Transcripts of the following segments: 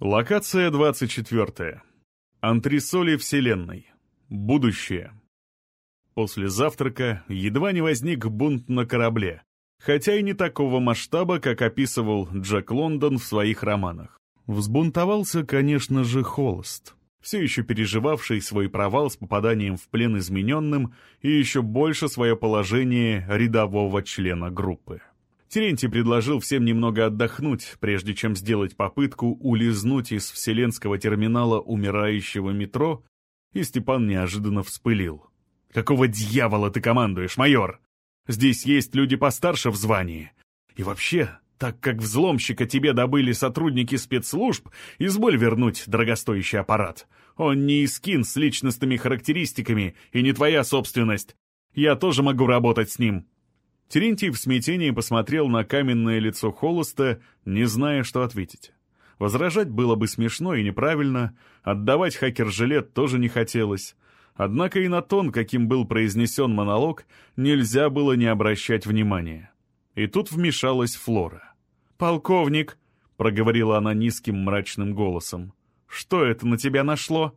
Локация 24. Антресоли Вселенной. Будущее. После завтрака едва не возник бунт на корабле, хотя и не такого масштаба, как описывал Джек Лондон в своих романах. Взбунтовался, конечно же, Холост, все еще переживавший свой провал с попаданием в плен измененным и еще больше свое положение рядового члена группы. Терентий предложил всем немного отдохнуть, прежде чем сделать попытку улизнуть из вселенского терминала умирающего метро, и Степан неожиданно вспылил. «Какого дьявола ты командуешь, майор? Здесь есть люди постарше в звании. И вообще, так как взломщика тебе добыли сотрудники спецслужб, изволь вернуть дорогостоящий аппарат. Он не искин с личностными характеристиками и не твоя собственность. Я тоже могу работать с ним, Терентий в смятении посмотрел на каменное лицо Холоста, не зная, что ответить. Возражать было бы смешно и неправильно, отдавать хакер-жилет тоже не хотелось. Однако и на тон, каким был произнесен монолог, нельзя было не обращать внимания. И тут вмешалась Флора. «Полковник», — проговорила она низким мрачным голосом, — «что это на тебя нашло?»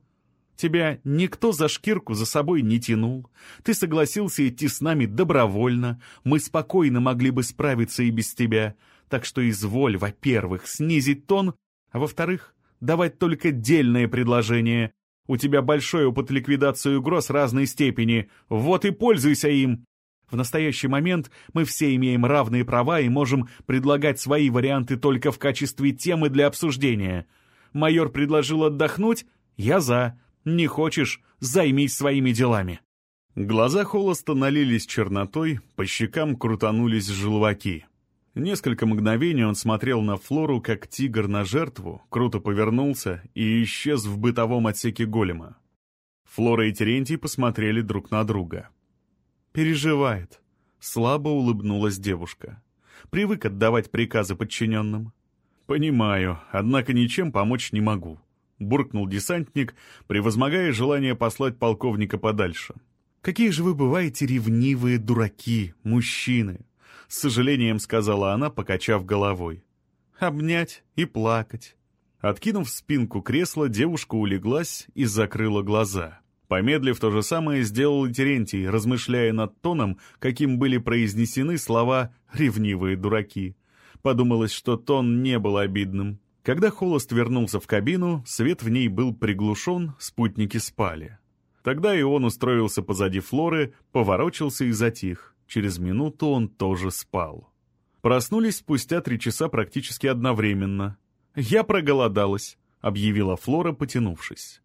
Тебя никто за шкирку за собой не тянул. Ты согласился идти с нами добровольно. Мы спокойно могли бы справиться и без тебя. Так что изволь, во-первых, снизить тон, а во-вторых, давать только дельное предложение. У тебя большой опыт ликвидации угроз разной степени. Вот и пользуйся им. В настоящий момент мы все имеем равные права и можем предлагать свои варианты только в качестве темы для обсуждения. Майор предложил отдохнуть, я за. Не хочешь — займись своими делами». Глаза холоста налились чернотой, по щекам крутанулись желваки. Несколько мгновений он смотрел на Флору, как тигр на жертву, круто повернулся и исчез в бытовом отсеке голема. Флора и Терентий посмотрели друг на друга. «Переживает», — слабо улыбнулась девушка. «Привык отдавать приказы подчиненным». «Понимаю, однако ничем помочь не могу», буркнул десантник, превозмогая желание послать полковника подальше. «Какие же вы бываете ревнивые дураки, мужчины!» С сожалением сказала она, покачав головой. «Обнять и плакать». Откинув спинку кресла, девушка улеглась и закрыла глаза. Помедлив, то же самое сделал и Терентий, размышляя над тоном, каким были произнесены слова «ревнивые дураки». Подумалось, что тон не был обидным. Когда Холост вернулся в кабину, свет в ней был приглушен, спутники спали. Тогда и он устроился позади Флоры, поворочился и затих. Через минуту он тоже спал. Проснулись спустя три часа практически одновременно. «Я проголодалась», — объявила Флора, потянувшись.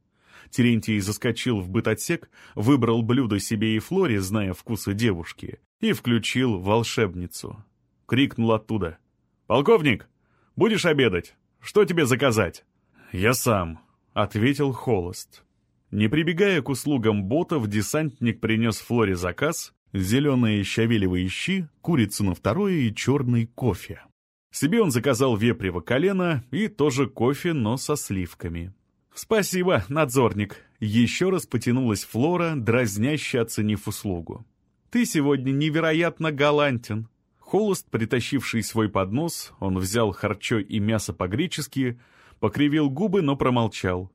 Терентий заскочил в бытотсек, выбрал блюдо себе и Флоре, зная вкусы девушки, и включил волшебницу. Крикнул оттуда. «Полковник, будешь обедать?» Что тебе заказать?» «Я сам», — ответил Холост. Не прибегая к услугам ботов, десантник принес Флоре заказ, зеленые щавелевые щи, курицу на второе и черный кофе. Себе он заказал вепрево колено и тоже кофе, но со сливками. «Спасибо, надзорник!» Еще раз потянулась Флора, дразняще оценив услугу. «Ты сегодня невероятно галантен. Холост, притащивший свой поднос, он взял харчо и мясо по-гречески, покривил губы, но промолчал.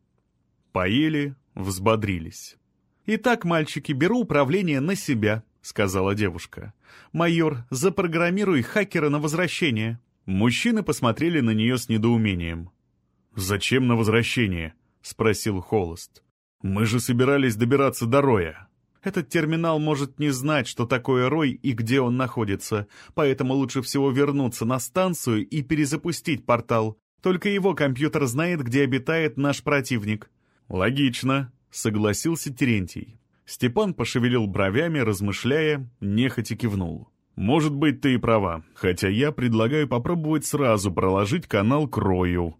Поели, взбодрились. «Итак, мальчики, беру управление на себя», — сказала девушка. «Майор, запрограммируй хакера на возвращение». Мужчины посмотрели на нее с недоумением. «Зачем на возвращение?» — спросил Холост. «Мы же собирались добираться до Роя». Этот терминал может не знать, что такое Рой и где он находится, поэтому лучше всего вернуться на станцию и перезапустить портал. Только его компьютер знает, где обитает наш противник». «Логично», — согласился Терентий. Степан пошевелил бровями, размышляя, нехотя кивнул. «Может быть, ты и права, хотя я предлагаю попробовать сразу проложить канал к Рою».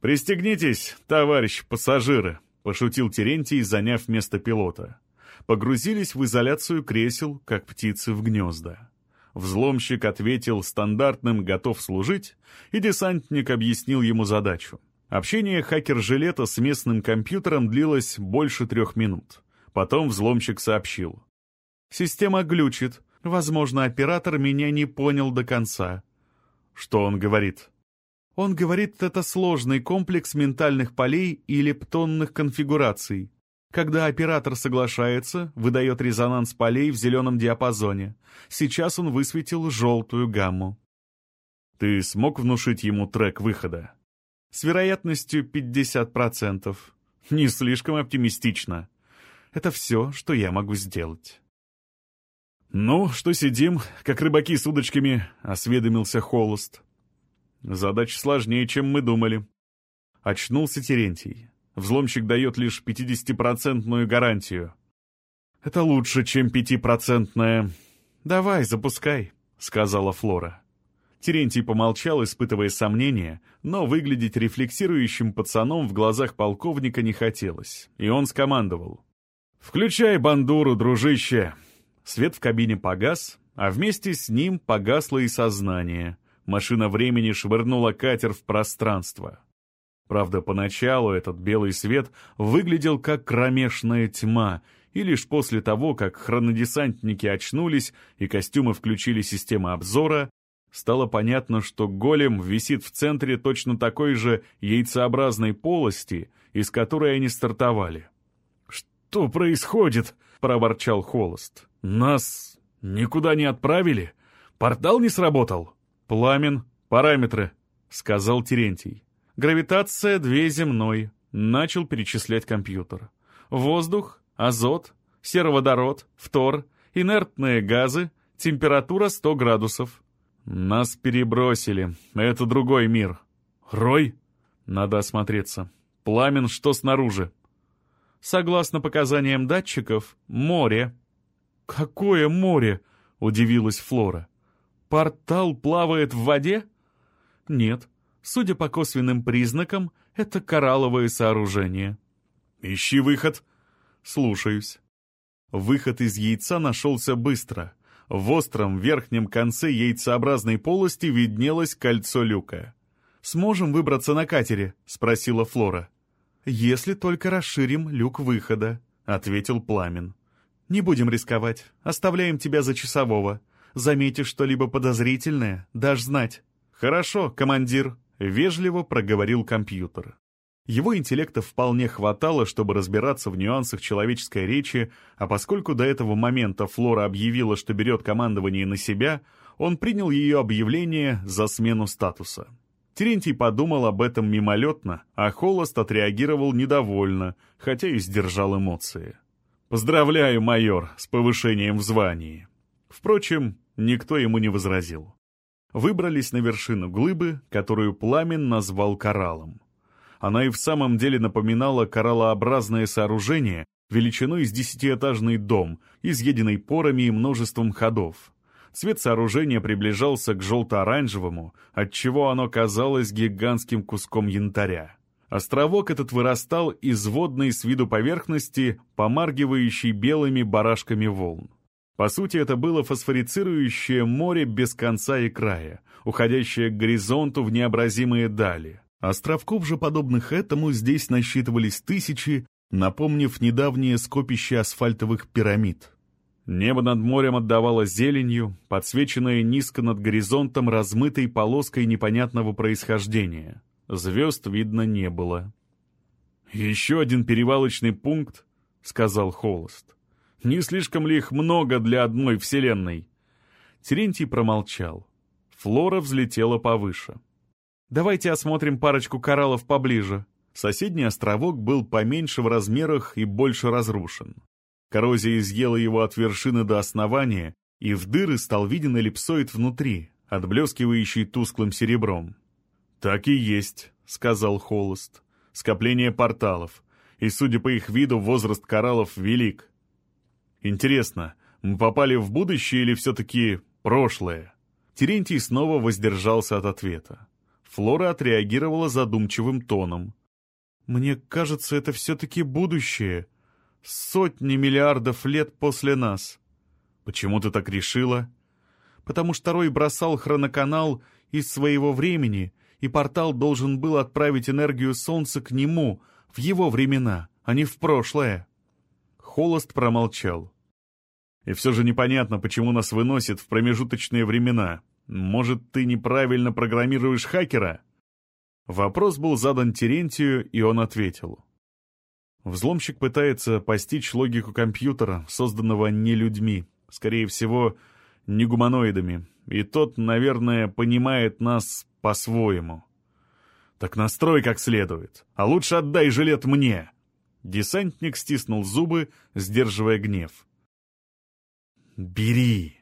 «Пристегнитесь, товарищ пассажиры», — пошутил Терентий, заняв место пилота погрузились в изоляцию кресел, как птицы в гнезда. Взломщик ответил стандартным «готов служить», и десантник объяснил ему задачу. Общение хакер-жилета с местным компьютером длилось больше трех минут. Потом взломщик сообщил. «Система глючит. Возможно, оператор меня не понял до конца». «Что он говорит?» Он говорит, это сложный комплекс ментальных полей и лептонных конфигураций. Когда оператор соглашается, выдает резонанс полей в зеленом диапазоне. Сейчас он высветил желтую гамму. Ты смог внушить ему трек выхода? С вероятностью 50%. Не слишком оптимистично. Это все, что я могу сделать. «Ну, что сидим, как рыбаки с удочками», — осведомился Холост. «Задача сложнее, чем мы думали». Очнулся Терентий. Взломщик дает лишь 50-процентную гарантию. «Это лучше, чем пятипроцентная». «Давай, запускай», — сказала Флора. Терентий помолчал, испытывая сомнения, но выглядеть рефлексирующим пацаном в глазах полковника не хотелось, и он скомандовал. «Включай бандуру, дружище!» Свет в кабине погас, а вместе с ним погасло и сознание. Машина времени швырнула катер в пространство. Правда, поначалу этот белый свет выглядел как кромешная тьма, и лишь после того, как хронодесантники очнулись и костюмы включили систему обзора, стало понятно, что голем висит в центре точно такой же яйцеобразной полости, из которой они стартовали. «Что происходит?» — проворчал Холост. «Нас никуда не отправили? Портал не сработал?» «Пламен, параметры», — сказал Терентий. «Гравитация две земной», — начал перечислять компьютер. «Воздух, азот, сероводород, фтор, инертные газы, температура 100 градусов». «Нас перебросили. Это другой мир». «Рой?» «Надо осмотреться. Пламен, что снаружи?» Согласно показаниям датчиков, море. «Какое море?» — удивилась Флора. «Портал плавает в воде?» «Нет. Судя по косвенным признакам, это коралловое сооружение». «Ищи выход». «Слушаюсь». Выход из яйца нашелся быстро. В остром верхнем конце яйцеобразной полости виднелось кольцо люка. «Сможем выбраться на катере?» — спросила Флора. «Если только расширим люк выхода», — ответил Пламен. «Не будем рисковать. Оставляем тебя за часового. Заметишь что-либо подозрительное, дашь знать». «Хорошо, командир», — вежливо проговорил компьютер. Его интеллекта вполне хватало, чтобы разбираться в нюансах человеческой речи, а поскольку до этого момента Флора объявила, что берет командование на себя, он принял ее объявление за смену статуса. Терентий подумал об этом мимолетно, а Холост отреагировал недовольно, хотя и сдержал эмоции. «Поздравляю, майор, с повышением в звании». Впрочем, никто ему не возразил. Выбрались на вершину глыбы, которую Пламен назвал кораллом. Она и в самом деле напоминала кораллообразное сооружение величиной с десятиэтажный дом, изъеденный порами и множеством ходов. Цвет сооружения приближался к желто-оранжевому, отчего оно казалось гигантским куском янтаря. Островок этот вырастал из водной с виду поверхности, помаргивающей белыми барашками волн. По сути, это было фосфорицирующее море без конца и края, уходящее к горизонту в необразимые дали. Островков же, подобных этому, здесь насчитывались тысячи, напомнив недавнее скопище асфальтовых пирамид. Небо над морем отдавало зеленью, подсвеченное низко над горизонтом размытой полоской непонятного происхождения. Звезд видно не было. «Еще один перевалочный пункт», — сказал Холост. «Не слишком ли их много для одной вселенной?» Терентий промолчал. Флора взлетела повыше. «Давайте осмотрим парочку кораллов поближе». Соседний островок был поменьше в размерах и больше разрушен. Коррозия изъела его от вершины до основания, и в дыры стал виден эллипсоид внутри, отблескивающий тусклым серебром. «Так и есть», — сказал Холост. «Скопление порталов, и, судя по их виду, возраст кораллов велик. Интересно, мы попали в будущее или все-таки прошлое?» Терентий снова воздержался от ответа. Флора отреагировала задумчивым тоном. «Мне кажется, это все-таки будущее», Сотни миллиардов лет после нас. Почему ты так решила? Потому что Рой бросал хроноканал из своего времени, и портал должен был отправить энергию Солнца к нему, в его времена, а не в прошлое. Холост промолчал. И все же непонятно, почему нас выносит в промежуточные времена. Может, ты неправильно программируешь хакера? Вопрос был задан Терентию, и он ответил. Взломщик пытается постичь логику компьютера, созданного не людьми, скорее всего, не гуманоидами, и тот, наверное, понимает нас по-своему. Так настрой как следует, а лучше отдай жилет мне. Десантник стиснул зубы, сдерживая гнев. «Бери!»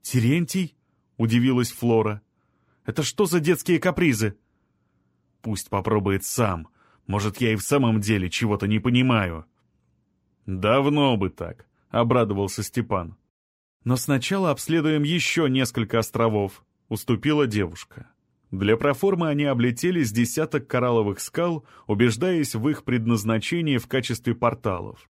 «Терентий?» — удивилась Флора. «Это что за детские капризы?» «Пусть попробует сам. Может, я и в самом деле чего-то не понимаю». «Давно бы так», — обрадовался Степан. «Но сначала обследуем еще несколько островов», — уступила девушка. Для проформы они облетели с десяток коралловых скал, убеждаясь в их предназначении в качестве порталов.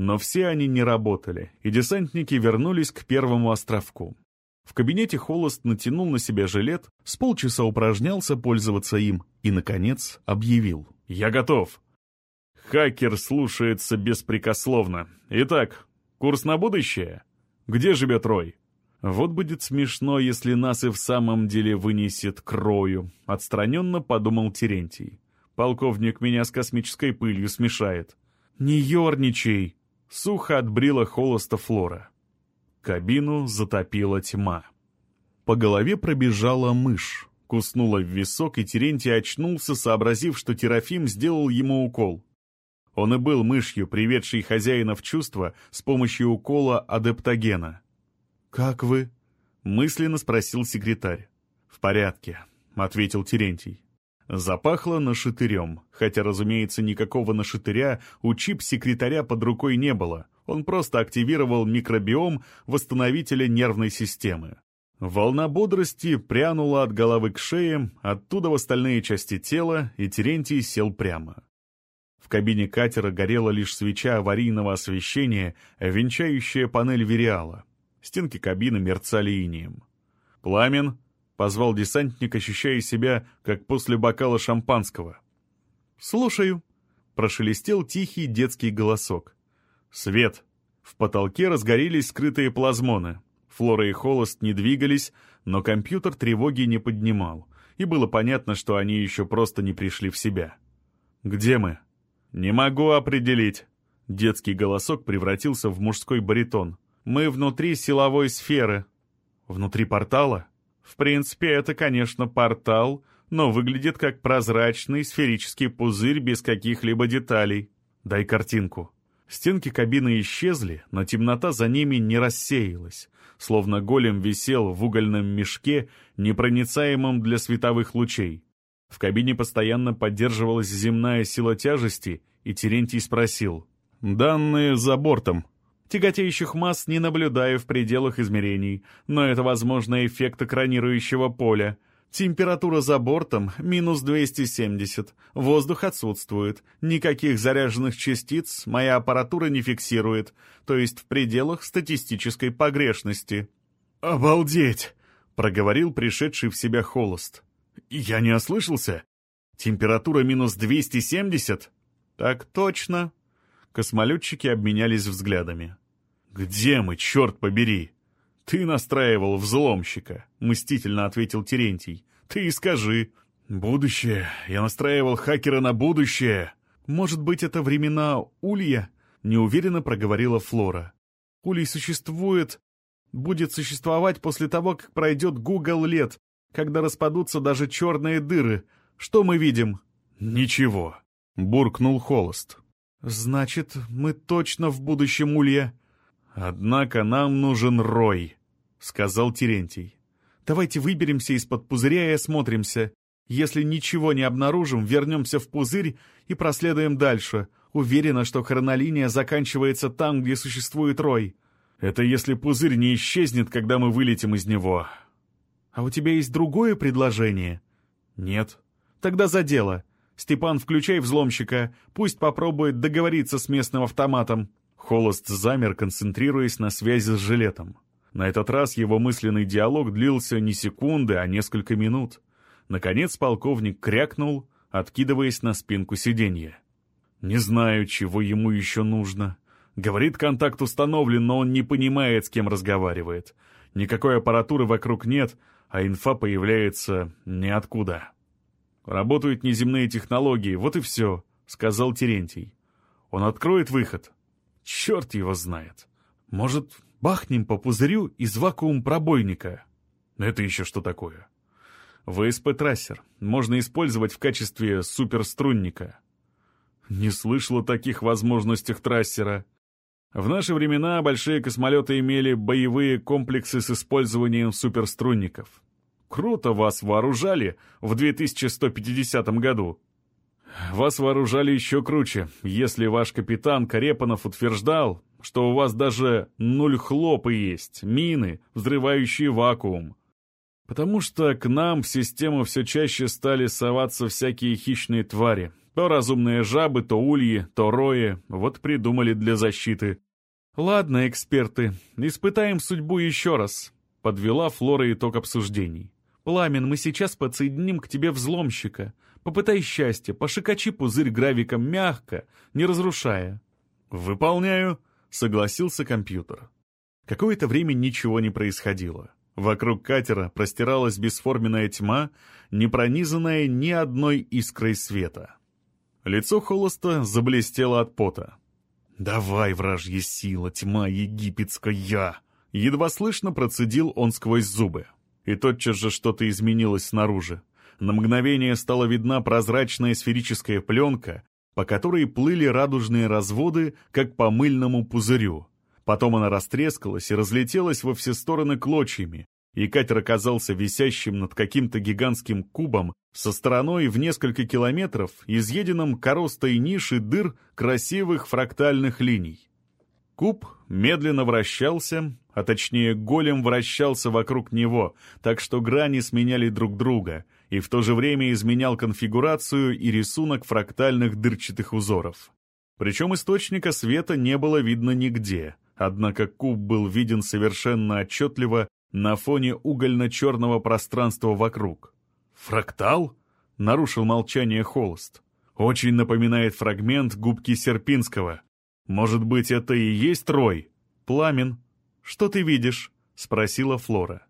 Но все они не работали, и десантники вернулись к первому островку. В кабинете Холост натянул на себя жилет, с полчаса упражнялся пользоваться им и, наконец, объявил. «Я готов!» Хакер слушается беспрекословно. Итак, курс на будущее? Где живет Рой? Вот будет смешно, если нас и в самом деле вынесет к Рою, отстраненно подумал Терентий. Полковник меня с космической пылью смешает. Не ерничай! Сухо отбрила холоста Флора. Кабину затопила тьма. По голове пробежала мышь, куснула в висок, и Терентий очнулся, сообразив, что Терафим сделал ему укол. Он и был мышью, приведшей хозяина в чувство с помощью укола адептогена. «Как вы?» — мысленно спросил секретарь. «В порядке», — ответил Терентий. Запахло нашатырем, хотя, разумеется, никакого нашатыря у чип-секретаря под рукой не было. Он просто активировал микробиом восстановителя нервной системы. Волна бодрости прянула от головы к шее, оттуда в остальные части тела, и Терентий сел прямо. В кабине катера горела лишь свеча аварийного освещения, венчающая панель Вериала. Стенки кабины мерцали инием. «Пламен!» — позвал десантник, ощущая себя, как после бокала шампанского. «Слушаю!» — прошелестел тихий детский голосок. «Свет!» В потолке разгорелись скрытые плазмоны. Флора и Холост не двигались, но компьютер тревоги не поднимал, и было понятно, что они еще просто не пришли в себя. «Где мы?» «Не могу определить». Детский голосок превратился в мужской баритон. Мы внутри силовой сферы. Внутри портала? В принципе, это, конечно, портал, но выглядит как прозрачный сферический пузырь без каких-либо деталей. Дай картинку. Стенки кабины исчезли, но темнота за ними не рассеялась, словно голем висел в угольном мешке, непроницаемом для световых лучей. В кабине постоянно поддерживалась земная сила тяжести, и Терентий спросил. «Данные за бортом», Тяготеющих масс не наблюдаю в пределах измерений, но это, возможно, эффект экранирующего поля. Температура за бортом — минус 270, воздух отсутствует, никаких заряженных частиц моя аппаратура не фиксирует, то есть в пределах статистической погрешности. «Обалдеть!» — проговорил пришедший в себя холост. «Я не ослышался? Температура минус 270?» «Так точно», Космолетчики обменялись взглядами. «Где мы, черт побери?» «Ты настраивал взломщика», — мстительно ответил Терентий. «Ты и скажи». «Будущее. Я настраивал хакера на будущее». «Может быть, это времена Улья?» — неуверенно проговорила Флора. «Улей существует, будет существовать после того, как пройдет Гугл лет, когда распадутся даже черные дыры. Что мы видим?» «Ничего», — буркнул Холост. «Значит, мы точно в будущем улья». «Однако нам нужен Рой», — сказал Терентий. «Давайте выберемся из-под пузыря и осмотримся. Если ничего не обнаружим, вернемся в пузырь и проследуем дальше. Уверена, что хронолиния заканчивается там, где существует Рой. Это если пузырь не исчезнет, когда мы вылетим из него». «А у тебя есть другое предложение?» «Нет». «Тогда за дело. «Степан, включай взломщика. Пусть попробует договориться с местным автоматом». Холост замер, концентрируясь на связи с жилетом. На этот раз его мысленный диалог длился не секунды, а несколько минут. Наконец полковник крякнул, откидываясь на спинку сиденья. «Не знаю, чего ему еще нужно. Говорит, контакт установлен, но он не понимает, с кем разговаривает. Никакой аппаратуры вокруг нет, а инфа появляется ниоткуда». Работают неземные технологии, вот и все», — сказал Терентий. «Он откроет выход?» «Черт его знает. Может, бахнем по пузырю из вакуум-пробойника?» «Это еще что такое?» ВСП-трассер. Можно использовать в качестве суперструнника. Не слышал о таких возможностях трассера. В наши времена большие космолеты имели боевые комплексы с использованием суперструнников. Круто вас вооружали в 2150 году. Вас вооружали еще круче, если ваш капитан Карепанов утверждал, что у вас даже нуль хлопы есть, мины, взрывающие вакуум. Потому что к нам в систему все чаще стали соваться всякие хищные твари, то разумные жабы, то ульи, то рои. Вот придумали для защиты. Ладно, эксперты, испытаем судьбу еще раз. Подвела Флора итог обсуждений. Пламен, мы сейчас подсоединим к тебе взломщика. Попытай счастье, пошикачи пузырь гравиком мягко, не разрушая. «Выполняю», — согласился компьютер. Какое-то время ничего не происходило. Вокруг катера простиралась бесформенная тьма, не пронизанная ни одной искрой света. Лицо Холоста заблестело от пота. «Давай, вражья сила, тьма египетская!» Едва слышно процедил он сквозь зубы. И тотчас же что-то изменилось снаружи. На мгновение стала видна прозрачная сферическая пленка, по которой плыли радужные разводы, как по мыльному пузырю. Потом она растрескалась и разлетелась во все стороны клочьями, и катер оказался висящим над каким-то гигантским кубом со стороной в несколько километров, изъеденным коростой ниши дыр красивых фрактальных линий. Куб медленно вращался, а точнее голем вращался вокруг него, так что грани сменяли друг друга, и в то же время изменял конфигурацию и рисунок фрактальных дырчатых узоров. Причем источника света не было видно нигде, однако куб был виден совершенно отчетливо на фоне угольно-черного пространства вокруг. «Фрактал?» — нарушил молчание Холост. «Очень напоминает фрагмент губки Серпинского. Может быть, это и есть Рой?» «Пламен. Что ты видишь?» — спросила Флора.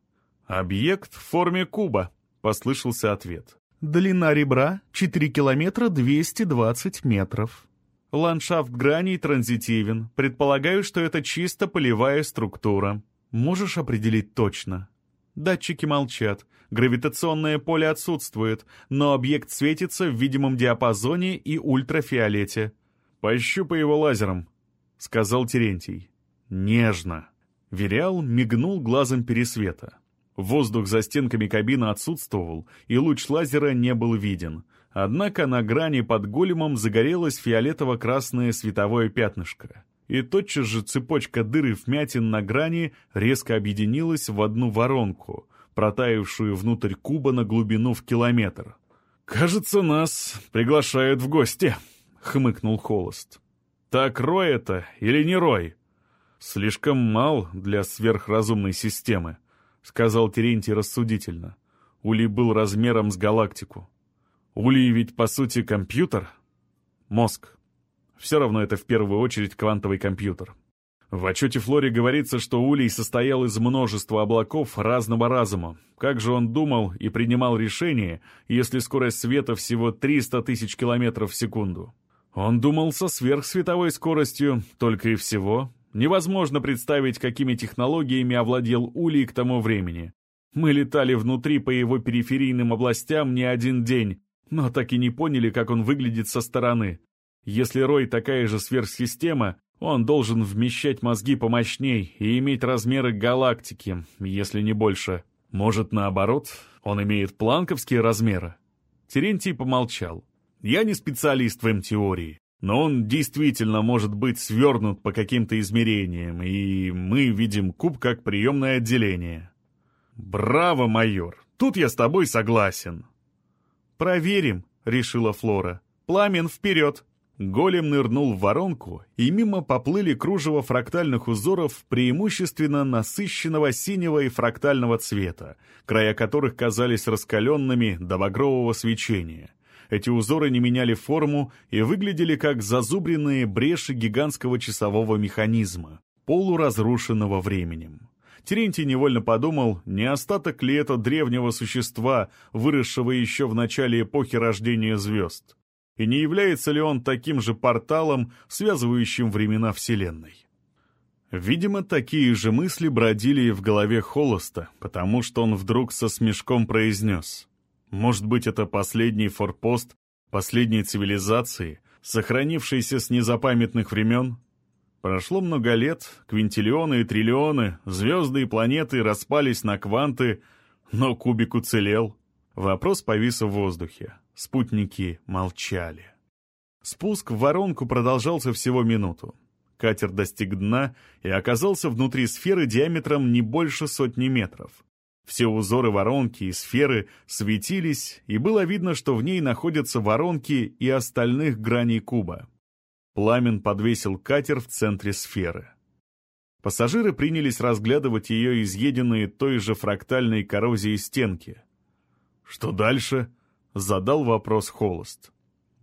«Объект в форме куба», — послышался ответ. «Длина ребра — 4 километра 220 метров. Ландшафт граней транзитивен. Предполагаю, что это чисто полевая структура. Можешь определить точно? Датчики молчат, гравитационное поле отсутствует, но объект светится в видимом диапазоне и ультрафиолете. «Пощупай его лазером», — сказал Терентий. «Нежно». Вериал мигнул глазом пересвета. Воздух за стенками кабины отсутствовал, и луч лазера не был виден. Однако на грани под големом загорелось фиолетово-красное световое пятнышко и тотчас же цепочка дыр и вмятин на грани резко объединилась в одну воронку, протаявшую внутрь куба на глубину в километр. «Кажется, нас приглашают в гости», — хмыкнул Холост. «Так Рой это или не Рой?» «Слишком мал для сверхразумной системы», — сказал Терентий рассудительно. Улей был размером с галактику. Улей ведь, по сути, компьютер. Мозг. Все равно это в первую очередь квантовый компьютер. В отчете Флори говорится, что Улей состоял из множества облаков разного разума. Как же он думал и принимал решения, если скорость света всего 300 тысяч километров в секунду? Он думал со сверхсветовой скоростью, только и всего. Невозможно представить, какими технологиями овладел Улей к тому времени. Мы летали внутри по его периферийным областям не один день, но так и не поняли, как он выглядит со стороны. Если Рой такая же сверхсистема, он должен вмещать мозги помощней и иметь размеры галактики, если не больше. Может, наоборот, он имеет планковские размеры? Терентий помолчал. Я не специалист в М-теории, но он действительно может быть свернут по каким-то измерениям, и мы видим куб как приемное отделение. Браво, майор! Тут я с тобой согласен. Проверим, решила Флора. Пламен вперед! Голем нырнул в воронку, и мимо поплыли кружево фрактальных узоров преимущественно насыщенного синего и фрактального цвета, края которых казались раскаленными до багрового свечения. Эти узоры не меняли форму и выглядели как зазубренные бреши гигантского часового механизма, полуразрушенного временем. Терентий невольно подумал, не остаток ли это древнего существа, выросшего еще в начале эпохи рождения звезд? И не является ли он таким же порталом, связывающим времена Вселенной? Видимо, такие же мысли бродили и в голове Холоста, потому что он вдруг со смешком произнес. Может быть, это последний форпост последней цивилизации, сохранившейся с незапамятных времен? Прошло много лет, квинтиллионы и триллионы, звезды и планеты распались на кванты, но кубик уцелел. Вопрос повис в воздухе. Спутники молчали. Спуск в воронку продолжался всего минуту. Катер достиг дна и оказался внутри сферы диаметром не больше сотни метров. Все узоры воронки и сферы светились, и было видно, что в ней находятся воронки и остальных граней куба. Пламен подвесил катер в центре сферы. Пассажиры принялись разглядывать ее изъеденные той же фрактальной коррозией стенки. «Что дальше?» — задал вопрос Холост.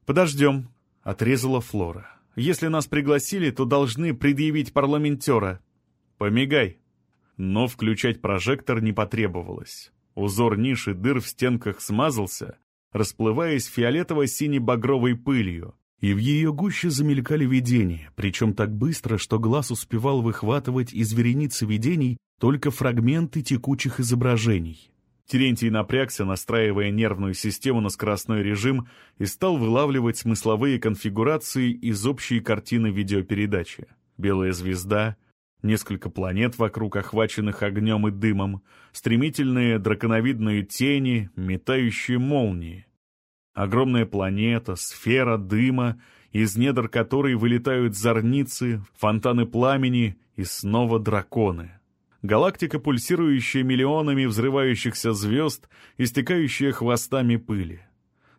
«Подождем», — отрезала Флора. «Если нас пригласили, то должны предъявить парламентера». «Помигай». Но включать прожектор не потребовалось. Узор ниши дыр в стенках смазался, расплываясь фиолетово-сине-багровой пылью, и в ее гуще замелькали видения, причем так быстро, что глаз успевал выхватывать из вереницы видений только фрагменты текучих изображений. Терентий напрягся, настраивая нервную систему на скоростной режим и стал вылавливать смысловые конфигурации из общей картины видеопередачи. Белая звезда, несколько планет вокруг, охваченных огнем и дымом, стремительные драконовидные тени, метающие молнии. Огромная планета, сфера дыма, из недр которой вылетают зорницы, фонтаны пламени и снова драконы. Галактика, пульсирующая миллионами взрывающихся звезд, истекающая хвостами пыли.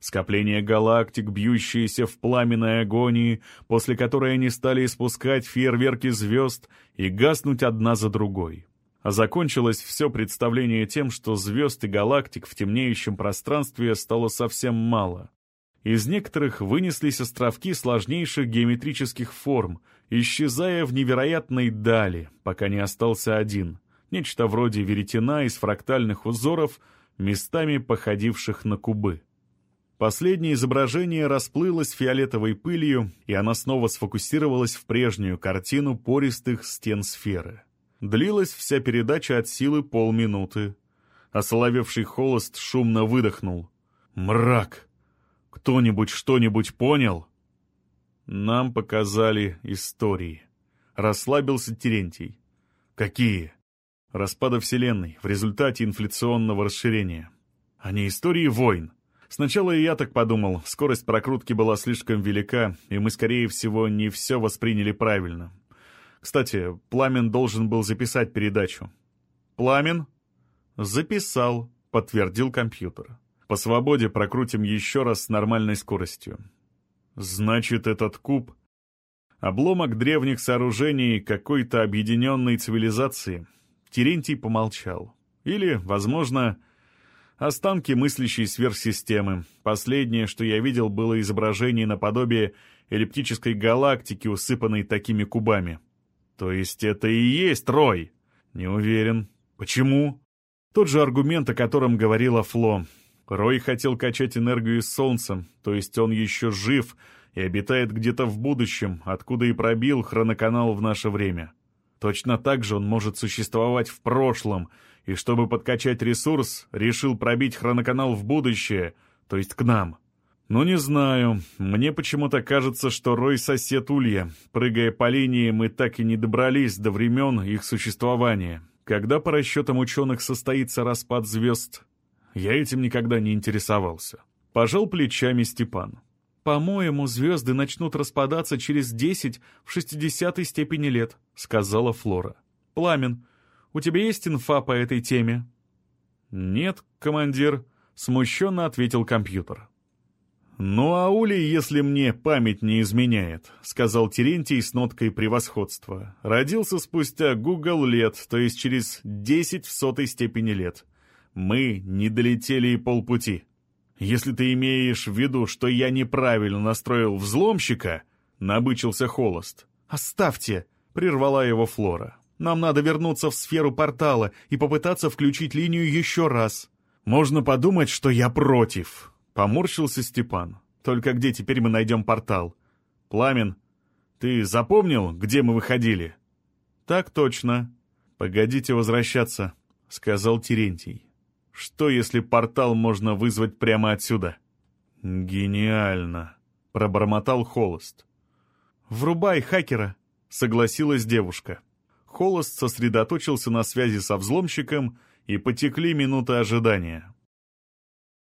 Скопление галактик, бьющиеся в пламенной агонии, после которой они стали испускать фейерверки звезд и гаснуть одна за другой. А закончилось все представление тем, что звезд и галактик в темнеющем пространстве стало совсем мало. Из некоторых вынеслись островки сложнейших геометрических форм, исчезая в невероятной дали, пока не остался один, нечто вроде веретена из фрактальных узоров, местами походивших на кубы. Последнее изображение расплылось фиолетовой пылью, и она снова сфокусировалась в прежнюю картину пористых стен сферы. Длилась вся передача от силы полминуты. Ословевший холост шумно выдохнул. «Мрак! Кто-нибудь что-нибудь понял?» Нам показали истории. Расслабился Терентий. «Какие?» Распада Вселенной в результате инфляционного расширения. А не истории войн. Сначала и я так подумал, скорость прокрутки была слишком велика, и мы, скорее всего, не все восприняли правильно. Кстати, Пламен должен был записать передачу. Пламен? Записал, подтвердил компьютер. По свободе прокрутим еще раз с нормальной скоростью. Значит, этот куб — обломок древних сооружений какой-то объединенной цивилизации. Терентий помолчал. Или, возможно, останки мыслящей сверхсистемы. Последнее, что я видел, было изображение наподобие эллиптической галактики, усыпанной такими кубами. То есть это и есть Рой? Не уверен. Почему? Тот же аргумент, о котором говорила Фло. Рой хотел качать энергию из Солнца, то есть он еще жив и обитает где-то в будущем, откуда и пробил хроноканал в наше время. Точно так же он может существовать в прошлом, и чтобы подкачать ресурс, решил пробить хроноканал в будущее, то есть к нам. «Ну, не знаю. Мне почему-то кажется, что Рой сосед Улья. Прыгая по линии, мы так и не добрались до времен их существования. Когда, по расчетам ученых, состоится распад звезд? Я этим никогда не интересовался». Пожал плечами Степан. «По-моему, звезды начнут распадаться через десять в шестидесятой степени лет», — сказала Флора. «Пламен, у тебя есть инфа по этой теме?» «Нет, командир», — смущенно ответил компьютер. «Ну, а Ули, если мне память не изменяет», — сказал Терентий с ноткой превосходства. «Родился спустя Google лет, то есть через десять в сотой степени лет. Мы не долетели и полпути. Если ты имеешь в виду, что я неправильно настроил взломщика», — набычился Холост. «Оставьте», — прервала его Флора. Нам надо вернуться в сферу портала и попытаться включить линию еще раз». «Можно подумать, что я против», — поморщился Степан. «Только где теперь мы найдем портал? Пламен, ты запомнил, где мы выходили?» «Так точно. Погодите возвращаться», — сказал Терентий. «Что, если портал можно вызвать прямо отсюда?» «Гениально», — пробормотал Холост. «Врубай хакера», — согласилась девушка. Холост сосредоточился на связи со взломщиком, и потекли минуты ожидания.